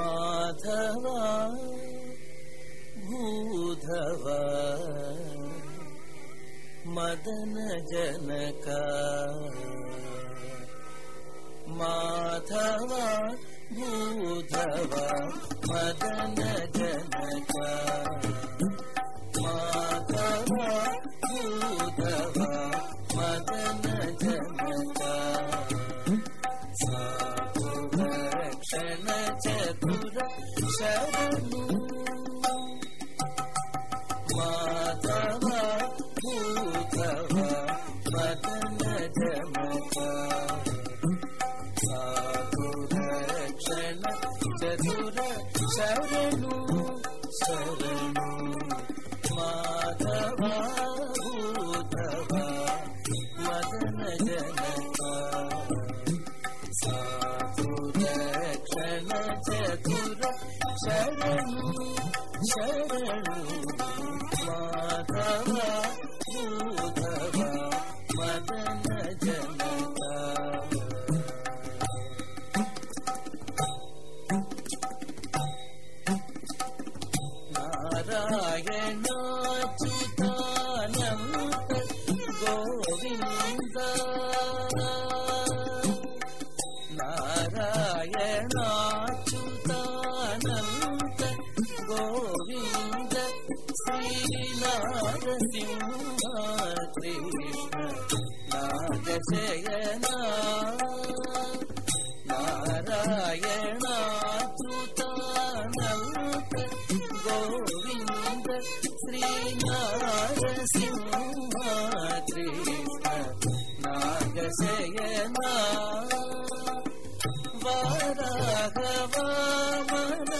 माधवा मदन जनका माधवा भूधव मदन जनका చతుర శరణు శరణు మాధవ భూతవ మదన జన నారాయణాచ్యుతానంత గోవింద నారాయణాచ్యుతానంత గోవింద శ్రీనారసింహ కృష్ణ నాగశయనా గోవింద శ్రీనారసింహ కృష్ణ నాగశయనా వారాఘవామన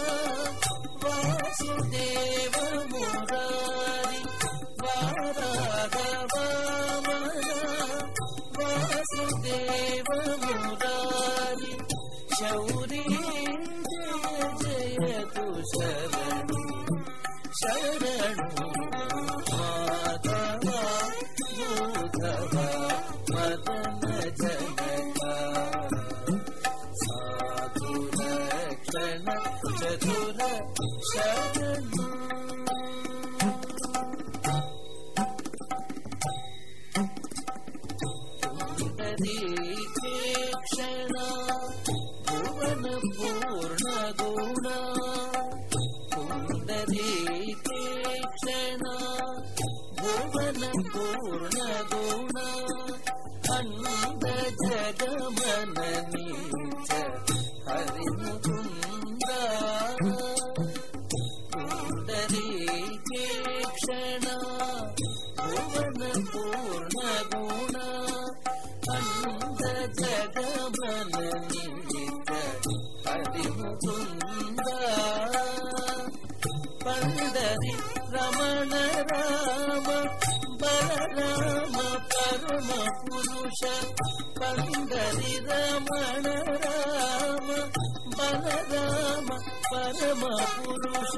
వాసుదేవ మురారి వారాఘవామన వాసుదేవ మురారి శౌరీ క్షణ భువన పూర్ణ గుణ అంద జగమన నీచ హరి ముకుంద పండరి రమణ రామ బలరామ పరమ పురుష పండరి రమణ రామ బలరామ పరమ పురుష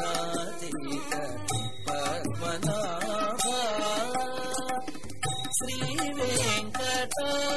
భావనాతీత పద్మనాభ శ్రీ వెంకటాచల